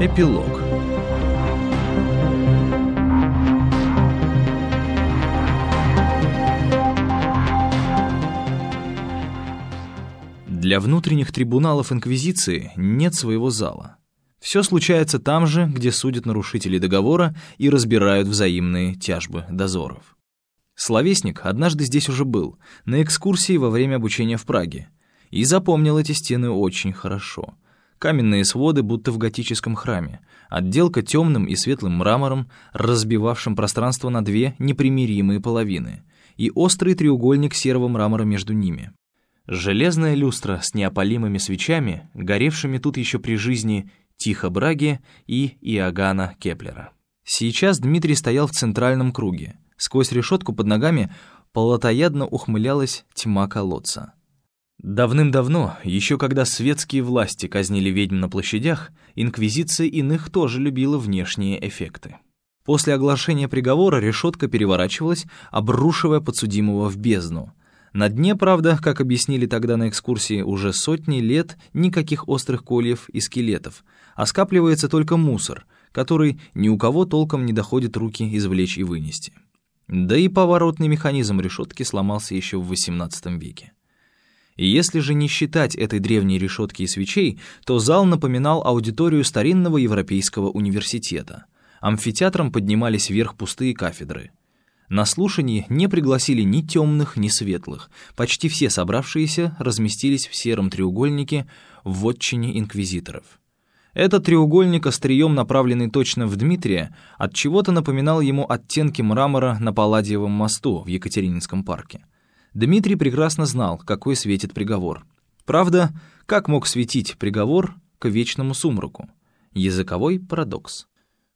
Эпилог Для внутренних трибуналов Инквизиции нет своего зала. Все случается там же, где судят нарушителей договора и разбирают взаимные тяжбы дозоров. Словесник однажды здесь уже был, на экскурсии во время обучения в Праге, и запомнил эти стены очень хорошо. Каменные своды, будто в готическом храме, отделка темным и светлым мрамором, разбивавшим пространство на две непримиримые половины, и острый треугольник серого мрамора между ними. Железная люстра с неопалимыми свечами, горевшими тут еще при жизни Тихо Браги и Иоганна Кеплера. Сейчас Дмитрий стоял в центральном круге. Сквозь решетку под ногами полотоядно ухмылялась тьма колодца. Давным-давно, еще когда светские власти казнили ведьм на площадях, инквизиция иных тоже любила внешние эффекты. После оглашения приговора решетка переворачивалась, обрушивая подсудимого в бездну. На дне, правда, как объяснили тогда на экскурсии, уже сотни лет никаких острых кольев и скелетов, а скапливается только мусор, который ни у кого толком не доходит руки извлечь и вынести. Да и поворотный механизм решетки сломался еще в XVIII веке. Если же не считать этой древней решетки и свечей, то зал напоминал аудиторию старинного европейского университета. Амфитеатром поднимались вверх пустые кафедры. На слушании не пригласили ни темных, ни светлых. Почти все собравшиеся разместились в сером треугольнике в отчине инквизиторов. Этот треугольник, острием направленный точно в Дмитрия, от чего то напоминал ему оттенки мрамора на Палладиевом мосту в Екатерининском парке. Дмитрий прекрасно знал, какой светит приговор. Правда, как мог светить приговор к вечному сумраку? Языковой парадокс.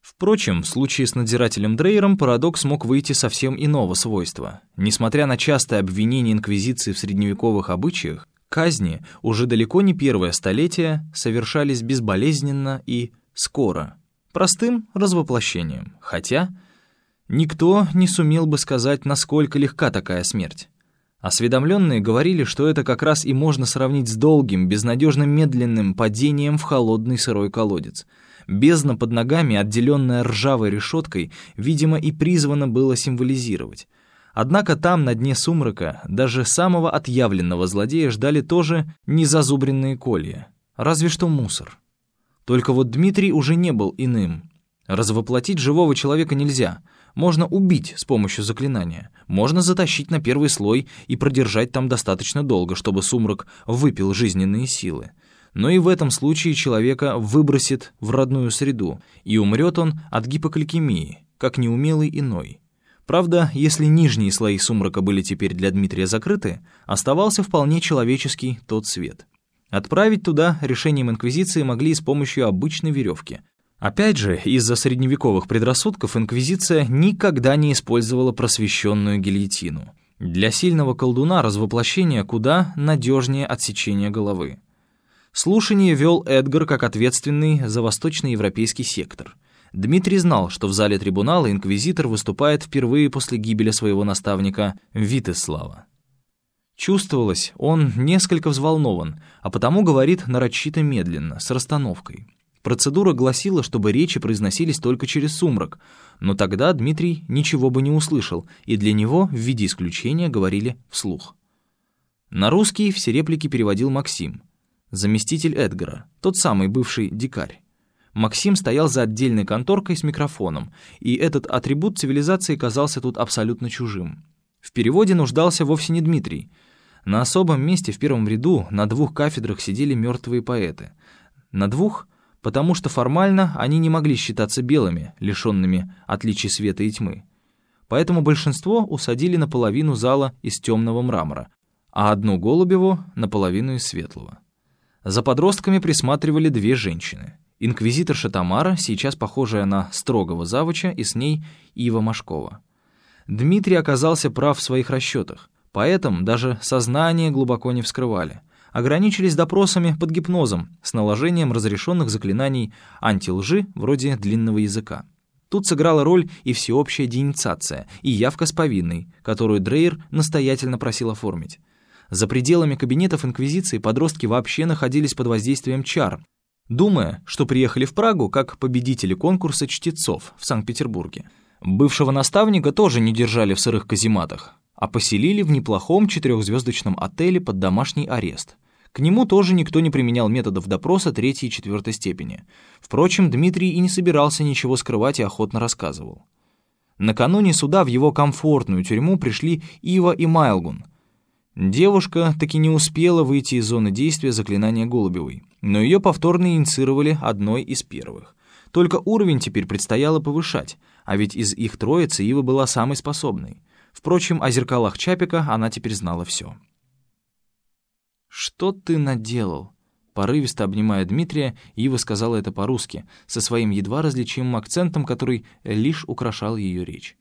Впрочем, в случае с надзирателем Дрейером парадокс мог выйти совсем иного свойства. Несмотря на частое обвинение Инквизиции в средневековых обычаях, Казни уже далеко не первое столетие совершались безболезненно и скоро, простым развоплощением, хотя никто не сумел бы сказать, насколько легка такая смерть. Осведомленные говорили, что это как раз и можно сравнить с долгим, безнадежно медленным падением в холодный сырой колодец. Бездна под ногами, отделенная ржавой решеткой, видимо, и призвана было символизировать. Однако там, на дне сумрака, даже самого отъявленного злодея ждали тоже незазубренные колья. Разве что мусор. Только вот Дмитрий уже не был иным. Развоплотить живого человека нельзя. Можно убить с помощью заклинания. Можно затащить на первый слой и продержать там достаточно долго, чтобы сумрак выпил жизненные силы. Но и в этом случае человека выбросит в родную среду, и умрет он от гипокликемии, как неумелый иной. Правда, если нижние слои сумрака были теперь для Дмитрия закрыты, оставался вполне человеческий тот свет. Отправить туда решением Инквизиции могли с помощью обычной веревки. Опять же, из-за средневековых предрассудков Инквизиция никогда не использовала просвещенную гильотину. Для сильного колдуна развоплощение куда надежнее отсечения головы. Слушание вел Эдгар как ответственный за восточноевропейский сектор — Дмитрий знал, что в зале трибунала инквизитор выступает впервые после гибели своего наставника Витеслава. Чувствовалось, он несколько взволнован, а потому говорит нарочито медленно, с расстановкой. Процедура гласила, чтобы речи произносились только через сумрак, но тогда Дмитрий ничего бы не услышал, и для него в виде исключения говорили вслух. На русский все реплики переводил Максим, заместитель Эдгара, тот самый бывший дикарь. Максим стоял за отдельной конторкой с микрофоном, и этот атрибут цивилизации казался тут абсолютно чужим. В переводе нуждался вовсе не Дмитрий. На особом месте в первом ряду на двух кафедрах сидели мертвые поэты. На двух, потому что формально они не могли считаться белыми, лишенными отличий света и тьмы. Поэтому большинство усадили наполовину зала из темного мрамора, а одну Голубеву — наполовину из светлого. За подростками присматривали две женщины — Инквизиторша Тамара, сейчас похожая на строгого завуча, и с ней Ива Машкова. Дмитрий оказался прав в своих расчетах, поэтому даже сознание глубоко не вскрывали. Ограничились допросами под гипнозом с наложением разрешенных заклинаний антилжи вроде длинного языка. Тут сыграла роль и всеобщая деинициация, и явка с повинной, которую Дрейер настоятельно просил оформить. За пределами кабинетов Инквизиции подростки вообще находились под воздействием чар, думая, что приехали в Прагу как победители конкурса чтецов в Санкт-Петербурге. Бывшего наставника тоже не держали в сырых казематах, а поселили в неплохом четырехзвездочном отеле под домашний арест. К нему тоже никто не применял методов допроса третьей и четвертой степени. Впрочем, Дмитрий и не собирался ничего скрывать и охотно рассказывал. Накануне суда в его комфортную тюрьму пришли Ива и Майлгун. Девушка таки не успела выйти из зоны действия заклинания Голубевой, но ее повторно инициировали одной из первых. Только уровень теперь предстояло повышать, а ведь из их троицы Ива была самой способной. Впрочем, о зеркалах Чапика она теперь знала все. «Что ты наделал?» Порывисто обнимая Дмитрия, Ива сказала это по-русски, со своим едва различимым акцентом, который лишь украшал ее речь.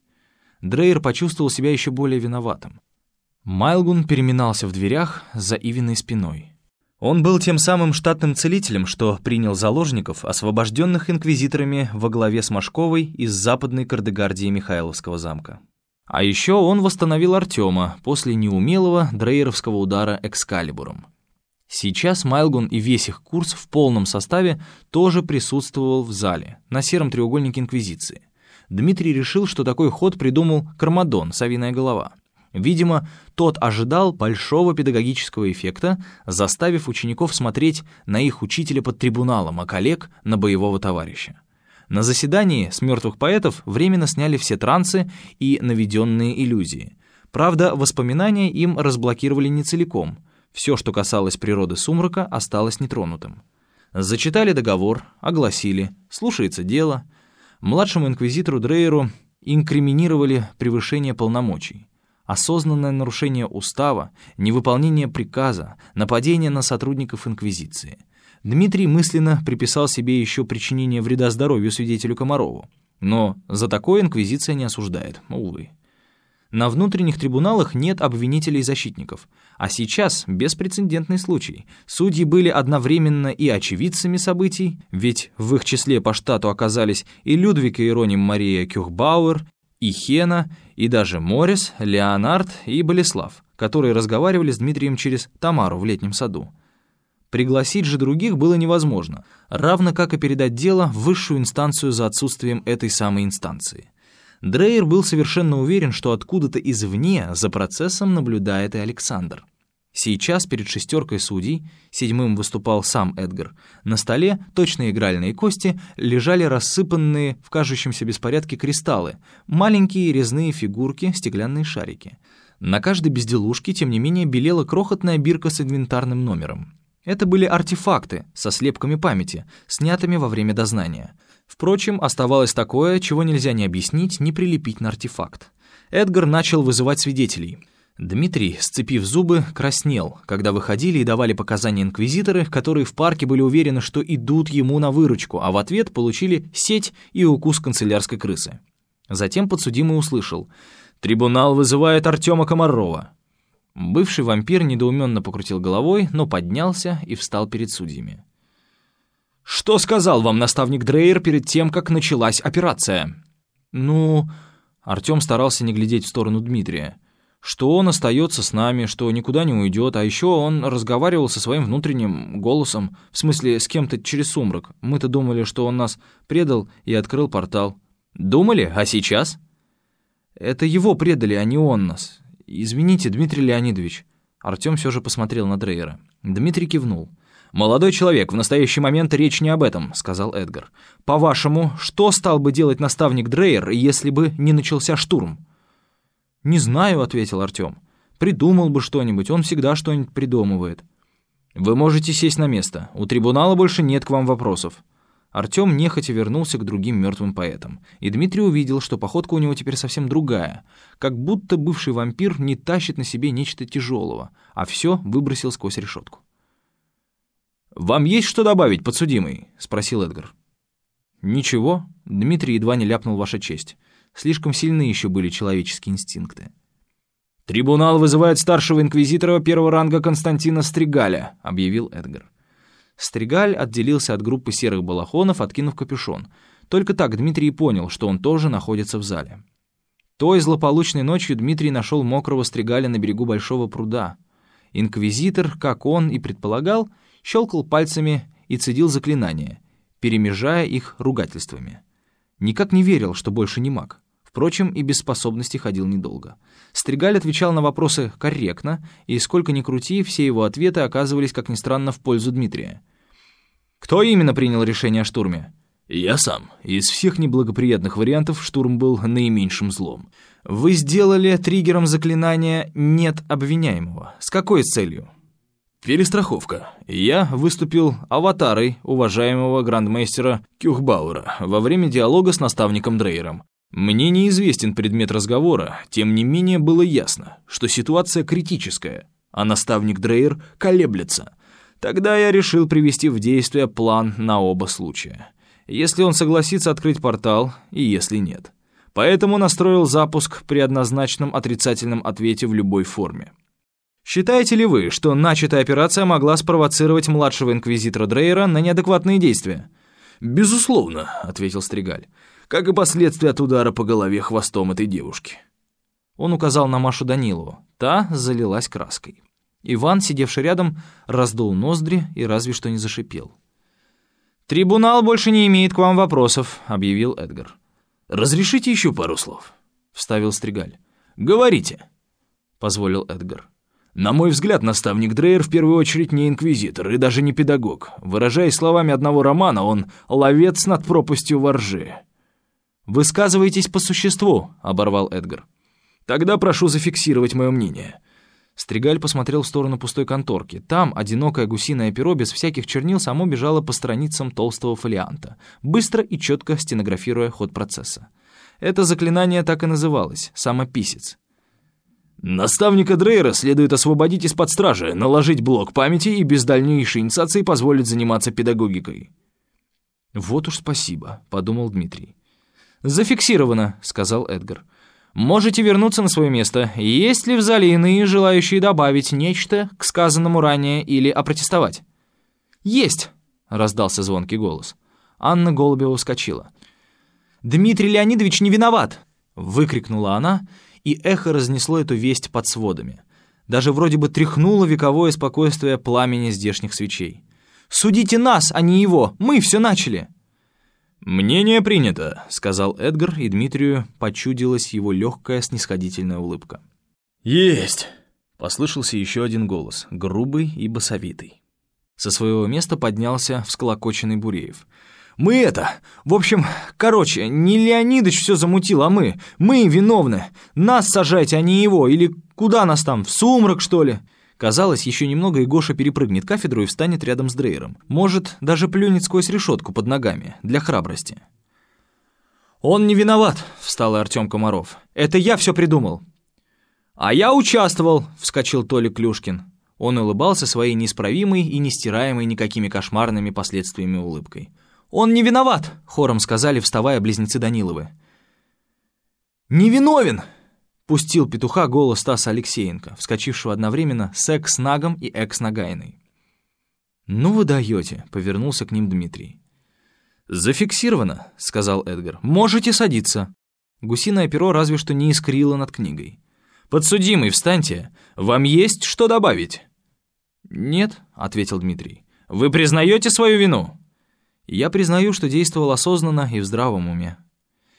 Дрейер почувствовал себя еще более виноватым. Майлгун переминался в дверях за Ивиной спиной. Он был тем самым штатным целителем, что принял заложников, освобожденных инквизиторами во главе с Машковой из западной Кардегардии Михайловского замка. А еще он восстановил Артема после неумелого дрейеровского удара экскалибуром. Сейчас Майлгун и весь их курс в полном составе тоже присутствовал в зале, на сером треугольнике Инквизиции. Дмитрий решил, что такой ход придумал Кармадон, совиная голова. Видимо, тот ожидал большого педагогического эффекта, заставив учеников смотреть на их учителя под трибуналом, а коллег — на боевого товарища. На заседании с мертвых поэтов временно сняли все трансы и наведенные иллюзии. Правда, воспоминания им разблокировали не целиком. Все, что касалось природы сумрака, осталось нетронутым. Зачитали договор, огласили, слушается дело. Младшему инквизитору Дрейеру инкриминировали превышение полномочий. Осознанное нарушение устава, невыполнение приказа, нападение на сотрудников инквизиции — Дмитрий мысленно приписал себе еще причинение вреда здоровью свидетелю Комарову. Но за такое инквизиция не осуждает, увы. На внутренних трибуналах нет обвинителей и защитников. А сейчас беспрецедентный случай. Судьи были одновременно и очевидцами событий, ведь в их числе по штату оказались и Людвиг Ироним Мария Кюхбауэр, и Хена, и даже Морис, Леонард и Болеслав, которые разговаривали с Дмитрием через Тамару в летнем саду. Пригласить же других было невозможно, равно как и передать дело в высшую инстанцию за отсутствием этой самой инстанции. Дрейер был совершенно уверен, что откуда-то извне за процессом наблюдает и Александр. Сейчас перед шестеркой судей, седьмым выступал сам Эдгар, на столе, точно игральные кости, лежали рассыпанные в кажущемся беспорядке кристаллы, маленькие резные фигурки, стеклянные шарики. На каждой безделушке, тем не менее, белела крохотная бирка с инвентарным номером. Это были артефакты со слепками памяти, снятыми во время дознания. Впрочем, оставалось такое, чего нельзя ни объяснить, ни прилепить на артефакт. Эдгар начал вызывать свидетелей. Дмитрий, сцепив зубы, краснел, когда выходили и давали показания инквизиторы, которые в парке были уверены, что идут ему на выручку, а в ответ получили сеть и укус канцелярской крысы. Затем подсудимый услышал «Трибунал вызывает Артема Комарова». Бывший вампир недоуменно покрутил головой, но поднялся и встал перед судьями. «Что сказал вам наставник Дрейер перед тем, как началась операция?» «Ну...» Артем старался не глядеть в сторону Дмитрия. «Что он остается с нами, что никуда не уйдет, а еще он разговаривал со своим внутренним голосом, в смысле, с кем-то через сумрак. Мы-то думали, что он нас предал и открыл портал». «Думали? А сейчас?» «Это его предали, а не он нас. «Извините, Дмитрий Леонидович». Артем все же посмотрел на Дрейера. Дмитрий кивнул. «Молодой человек, в настоящий момент речь не об этом», — сказал Эдгар. «По-вашему, что стал бы делать наставник Дрейер, если бы не начался штурм?» «Не знаю», — ответил Артем. «Придумал бы что-нибудь, он всегда что-нибудь придумывает». «Вы можете сесть на место. У трибунала больше нет к вам вопросов». Артем нехотя вернулся к другим мертвым поэтам, и Дмитрий увидел, что походка у него теперь совсем другая, как будто бывший вампир не тащит на себе нечто тяжелого, а все выбросил сквозь решетку. «Вам есть что добавить, подсудимый?» — спросил Эдгар. «Ничего», — Дмитрий едва не ляпнул ваша честь. Слишком сильны еще были человеческие инстинкты. «Трибунал вызывает старшего инквизитора первого ранга Константина Стригаля», — объявил Эдгар. Стригаль отделился от группы серых балахонов, откинув капюшон. Только так Дмитрий понял, что он тоже находится в зале. Той злополучной ночью Дмитрий нашел мокрого Стригаля на берегу большого пруда. Инквизитор, как он и предполагал, щелкал пальцами и цедил заклинания, перемежая их ругательствами. Никак не верил, что больше не маг. Впрочем, и без способности ходил недолго. Стригаль отвечал на вопросы корректно, и сколько ни крути, все его ответы оказывались, как ни странно, в пользу Дмитрия. «Кто именно принял решение о штурме?» «Я сам. Из всех неблагоприятных вариантов штурм был наименьшим злом. Вы сделали триггером заклинания «нет обвиняемого». С какой целью?» Перестраховка. Я выступил аватарой уважаемого грандмейстера Кюхбауэра во время диалога с наставником Дрейером. Мне неизвестен предмет разговора, тем не менее было ясно, что ситуация критическая, а наставник Дрейер колеблется. Тогда я решил привести в действие план на оба случая. Если он согласится открыть портал, и если нет. Поэтому настроил запуск при однозначном отрицательном ответе в любой форме. Считаете ли вы, что начатая операция могла спровоцировать младшего инквизитора Дрейера на неадекватные действия? «Безусловно», — ответил Стригаль, «как и последствия от удара по голове хвостом этой девушки». Он указал на Машу Данилову. Та залилась краской. Иван, сидевший рядом, раздул ноздри и разве что не зашипел. «Трибунал больше не имеет к вам вопросов», — объявил Эдгар. «Разрешите еще пару слов?» — вставил Стригаль. «Говорите», — позволил Эдгар. На мой взгляд, наставник Дрейер в первую очередь не инквизитор и даже не педагог. Выражаясь словами одного романа, он ловец над пропастью воржи. «Высказывайтесь по существу», — оборвал Эдгар. «Тогда прошу зафиксировать мое мнение». Стригаль посмотрел в сторону пустой конторки. Там одинокое гусиное перо без всяких чернил само бежало по страницам толстого фолианта, быстро и четко стенографируя ход процесса. Это заклинание так и называлось — «самописец». Наставника Дрейра следует освободить из-под стражи, наложить блок памяти и без дальнейшей инициации позволить заниматься педагогикой. «Вот уж спасибо», — подумал Дмитрий. «Зафиксировано», — сказал Эдгар. «Можете вернуться на свое место. Есть ли в зале иные, желающие добавить нечто к сказанному ранее или опротестовать?» «Есть!» — раздался звонкий голос. Анна Голубева вскочила. «Дмитрий Леонидович не виноват!» — выкрикнула она и эхо разнесло эту весть под сводами. Даже вроде бы тряхнуло вековое спокойствие пламени здешних свечей. «Судите нас, а не его! Мы все начали!» «Мнение принято», — сказал Эдгар, и Дмитрию почудилась его легкая снисходительная улыбка. «Есть!» — послышался еще один голос, грубый и басовитый. Со своего места поднялся всколокоченный Буреев — мы это... В общем, короче, не Леонидыч все замутил, а мы. Мы виновны. Нас сажайте, а не его. Или куда нас там, в сумрак, что ли?» Казалось, еще немного и Гоша перепрыгнет кафедру и встанет рядом с Дрейером. Может, даже плюнет сквозь решетку под ногами, для храбрости. «Он не виноват», — встал Артем Комаров. «Это я все придумал». «А я участвовал», — вскочил Толик Клюшкин. Он улыбался своей неисправимой и нестираемой никакими кошмарными последствиями улыбкой. «Он не виноват!» — хором сказали, вставая близнецы Даниловы. «Не виновен!» — пустил петуха голос Стаса Алексеенко, вскочившего одновременно с экс-нагом и экс-нагайной. «Ну вы даете!» — повернулся к ним Дмитрий. «Зафиксировано», — сказал Эдгар. «Можете садиться». Гусиное перо разве что не искрило над книгой. «Подсудимый, встаньте. Вам есть что добавить?» «Нет», — ответил Дмитрий. «Вы признаете свою вину?» Я признаю, что действовал осознанно и в здравом уме.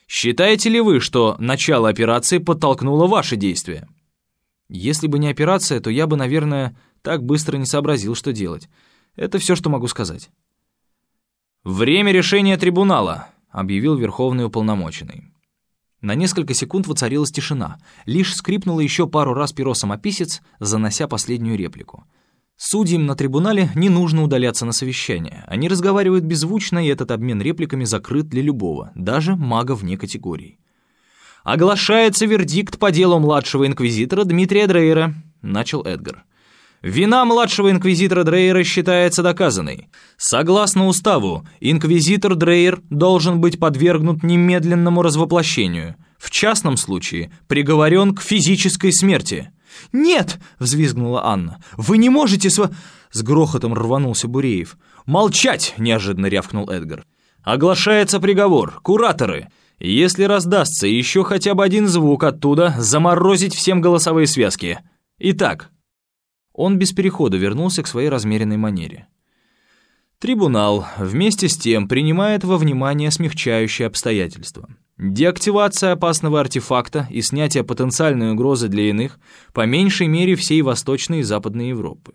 Считаете ли вы, что начало операции подтолкнуло ваши действия? Если бы не операция, то я бы, наверное, так быстро не сообразил, что делать. Это все, что могу сказать. «Время решения трибунала», — объявил Верховный уполномоченный. На несколько секунд воцарилась тишина. Лишь скрипнуло еще пару раз перо самописец, занося последнюю реплику — Судьям на трибунале не нужно удаляться на совещание. Они разговаривают беззвучно, и этот обмен репликами закрыт для любого, даже мага вне категории. «Оглашается вердикт по делу младшего инквизитора Дмитрия Дрейера», — начал Эдгар. «Вина младшего инквизитора Дрейера считается доказанной. Согласно уставу, инквизитор Дрейер должен быть подвергнут немедленному развоплощению. В частном случае приговорен к физической смерти». «Нет!» — взвизгнула Анна. «Вы не можете сво...» С грохотом рванулся Буреев. «Молчать!» — неожиданно рявкнул Эдгар. «Оглашается приговор. Кураторы. Если раздастся еще хотя бы один звук оттуда, заморозить всем голосовые связки. Итак...» Он без перехода вернулся к своей размеренной манере. Трибунал вместе с тем принимает во внимание смягчающие обстоятельства. Деактивация опасного артефакта и снятие потенциальной угрозы для иных по меньшей мере всей Восточной и Западной Европы.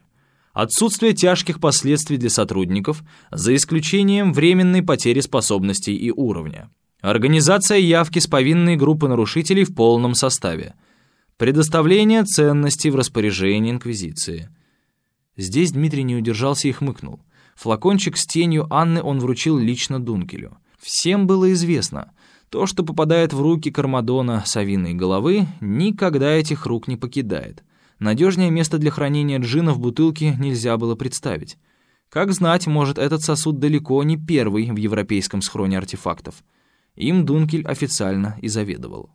Отсутствие тяжких последствий для сотрудников, за исключением временной потери способностей и уровня. Организация явки с повинной группы нарушителей в полном составе. Предоставление ценностей в распоряжение Инквизиции. Здесь Дмитрий не удержался и хмыкнул. Флакончик с тенью Анны он вручил лично Дункелю. Всем было известно, то, что попадает в руки Кармадона совиной головы, никогда этих рук не покидает. Надежнее место для хранения джина в бутылке нельзя было представить. Как знать, может, этот сосуд далеко не первый в европейском схроне артефактов. Им Дункель официально и заведовал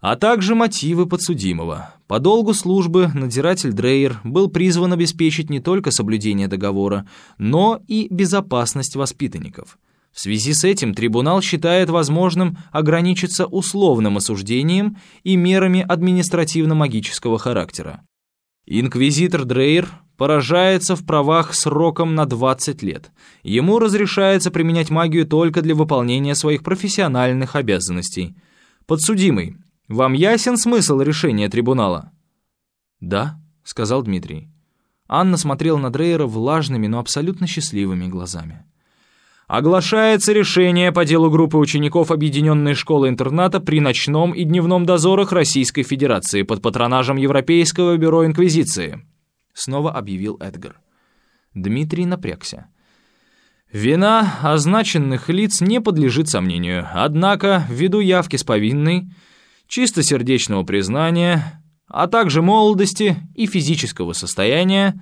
а также мотивы подсудимого. По долгу службы надзиратель Дрейер был призван обеспечить не только соблюдение договора, но и безопасность воспитанников. В связи с этим трибунал считает возможным ограничиться условным осуждением и мерами административно-магического характера. Инквизитор Дрейер поражается в правах сроком на 20 лет. Ему разрешается применять магию только для выполнения своих профессиональных обязанностей. Подсудимый вам ясен смысл решения трибунала?» «Да», — сказал Дмитрий. Анна смотрела на Дрейера влажными, но абсолютно счастливыми глазами. «Оглашается решение по делу группы учеников Объединенной школы-интерната при ночном и дневном дозорах Российской Федерации под патронажем Европейского бюро Инквизиции», — снова объявил Эдгар. Дмитрий напрягся. «Вина означенных лиц не подлежит сомнению, однако, ввиду явки с повинной, чистосердечного признания, а также молодости и физического состояния,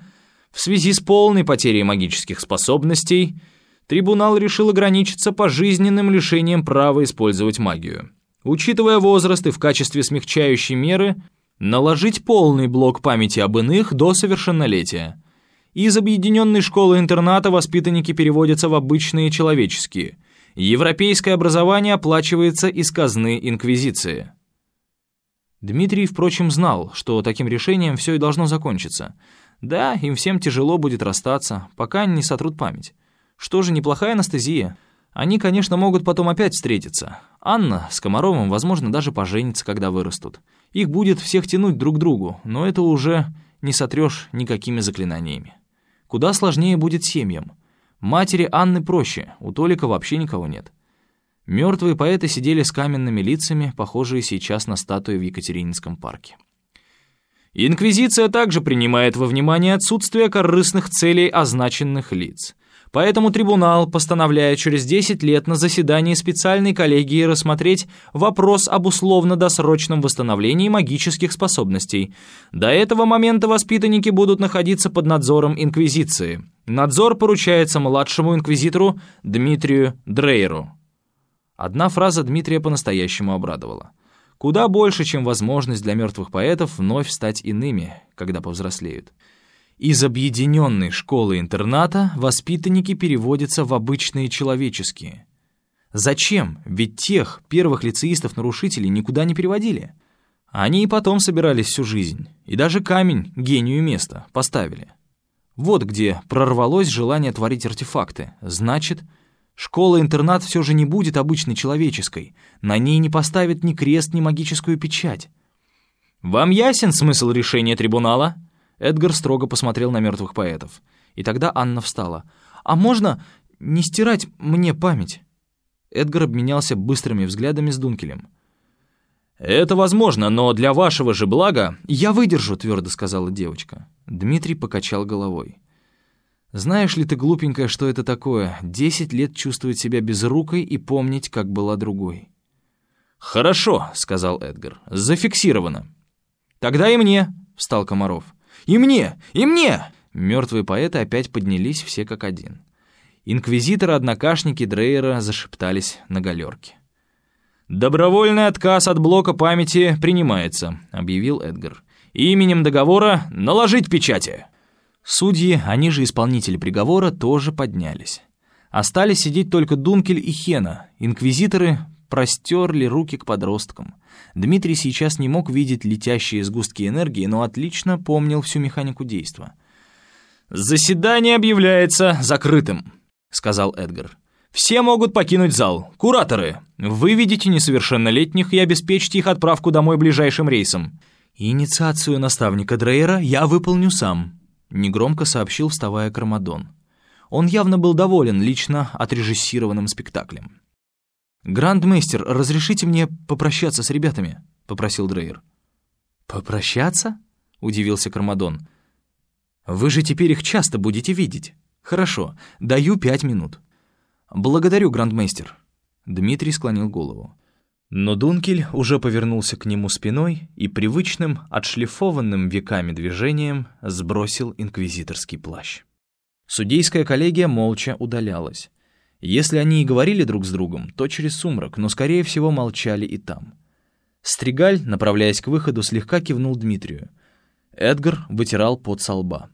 в связи с полной потерей магических способностей, трибунал решил ограничиться пожизненным лишением права использовать магию. Учитывая возраст и в качестве смягчающей меры, наложить полный блок памяти об иных до совершеннолетия. Из объединенной школы-интерната воспитанники переводятся в обычные человеческие. Европейское образование оплачивается из казны Инквизиции. Дмитрий, впрочем, знал, что таким решением все и должно закончиться. Да, им всем тяжело будет расстаться, пока не сотрут память. Что же, неплохая анестезия. Они, конечно, могут потом опять встретиться. Анна с Комаровым, возможно, даже поженятся, когда вырастут. Их будет всех тянуть друг к другу, но это уже не сотрешь никакими заклинаниями. Куда сложнее будет семьям. Матери Анны проще, у Толика вообще никого нет. Мертвые поэты сидели с каменными лицами, похожие сейчас на статуи в Екатерининском парке. Инквизиция также принимает во внимание отсутствие корыстных целей означенных лиц. Поэтому трибунал постановляет через 10 лет на заседании специальной коллегии рассмотреть вопрос об условно-досрочном восстановлении магических способностей. До этого момента воспитанники будут находиться под надзором Инквизиции. Надзор поручается младшему инквизитору Дмитрию Дрейеру. Одна фраза Дмитрия по-настоящему обрадовала. Куда больше, чем возможность для мертвых поэтов вновь стать иными, когда повзрослеют. Из объединенной школы-интерната воспитанники переводятся в обычные человеческие. Зачем? Ведь тех первых лицеистов-нарушителей никуда не переводили. Они и потом собирались всю жизнь, и даже камень, гению места, поставили. Вот где прорвалось желание творить артефакты. Значит, Школа-интернат все же не будет обычной человеческой. На ней не поставят ни крест, ни магическую печать. «Вам ясен смысл решения трибунала?» Эдгар строго посмотрел на мертвых поэтов. И тогда Анна встала. «А можно не стирать мне память?» Эдгар обменялся быстрыми взглядами с Дункелем. «Это возможно, но для вашего же блага...» «Я выдержу», — твердо сказала девочка. Дмитрий покачал головой. Знаешь ли ты, глупенькая, что это такое? Десять лет чувствовать себя безрукой и помнить, как была другой. «Хорошо», — сказал Эдгар, — «зафиксировано». «Тогда и мне», — встал Комаров. «И мне! И мне!» Мертвые поэты опять поднялись все как один. Инквизиторы-однокашники Дрейера зашептались на галерке. «Добровольный отказ от блока памяти принимается», — объявил Эдгар. «Именем договора наложить печати». Судьи, они же исполнители приговора, тоже поднялись. Остались сидеть только Дункель и Хена. Инквизиторы простерли руки к подросткам. Дмитрий сейчас не мог видеть летящие сгустки энергии, но отлично помнил всю механику действа. «Заседание объявляется закрытым», — сказал Эдгар. «Все могут покинуть зал. Кураторы, выведите несовершеннолетних и обеспечьте их отправку домой ближайшим рейсом. Инициацию наставника Дрейера я выполню сам», — негромко сообщил, вставая Кармадон. Он явно был доволен лично отрежиссированным спектаклем. «Грандмейстер, разрешите мне попрощаться с ребятами?» — попросил Дрейер. «Попрощаться?» — удивился Кармадон. «Вы же теперь их часто будете видеть. Хорошо, даю пять минут». «Благодарю, грандмейстер». Дмитрий склонил голову. Но Дункель уже повернулся к нему спиной и привычным, отшлифованным веками движением сбросил инквизиторский плащ. Судейская коллегия молча удалялась. Если они и говорили друг с другом, то через сумрак, но, скорее всего, молчали и там. Стригаль, направляясь к выходу, слегка кивнул Дмитрию. Эдгар вытирал пот со лба.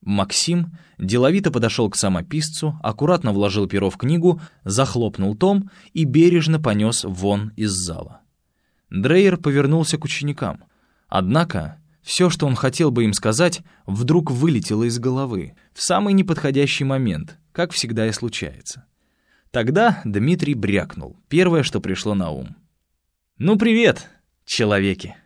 Максим деловито подошел к самописцу, аккуратно вложил перо в книгу, захлопнул том и бережно понес вон из зала. Дрейер повернулся к ученикам. Однако все, что он хотел бы им сказать, вдруг вылетело из головы в самый неподходящий момент, как всегда и случается. Тогда Дмитрий брякнул, первое, что пришло на ум. «Ну, привет, человеки!»